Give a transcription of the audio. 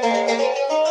Música